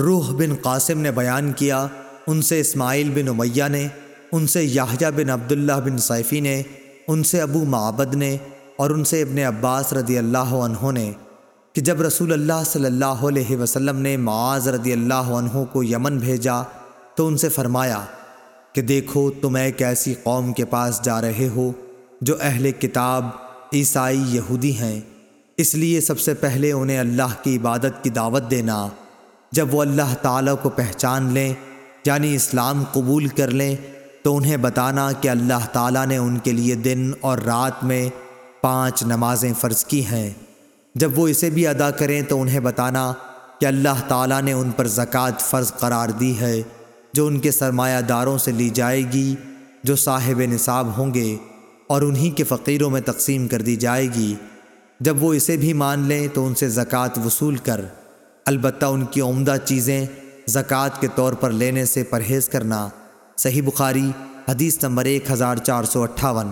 روح بن قاسم نے بیان کیا، ان سے اسماعیل بن امیہ نے، ان سے یاہجہ بن عبداللہ بن سیفی نے، ان سے ابو معبد نے اور ان سے ابن عباس رضی اللہ عنہ نے کہ جب رسول اللہ صلی اللہ علیہ وسلم نے معاذ رضی اللہ عنہ کو یمن بھیجا تو ان سے فرمایا کہ دیکھو تم ایک ایسی قوم کے پاس جا رہے ہو جو اہل کتاب عیسائی یہودی ہیں، اس لیے سب سے پہلے انہیں اللہ کی عبادت کی دعوت دینا۔ جب وہ اللہ تعالیٰ کو پہچان لیں یعنی اسلام قبول کر لیں، تو انہیں بتانا کہ اللہ تعالیٰ نے ان کے لیے دن اور رات میں پانچ نمازیں فرض کی ہیں۔ جب وہ اسے بھی ادا کریں، تو انہیں بتانا کہ اللہ تعالیٰ نے ان پر زکوٰۃ فرض قرار دی ہے، جو ان کے سرمایہ داروں سے لی جائے گی، جو صاحب نصاب ہوں گے، اور انہی کے فقیروں میں تقسیم کر دی جائے گی۔ جب وہ اسے بھی مان لیں، تو ان سے زکوٰۃ وصول کر۔ البتہ ان کی عمدہ چیزیں زکوٰۃ کے طور پر لینے سے پرہیز کرنا۔ صحیح بخاری، حدیث نمبر ایک ہزار چار سو اٹھاون۔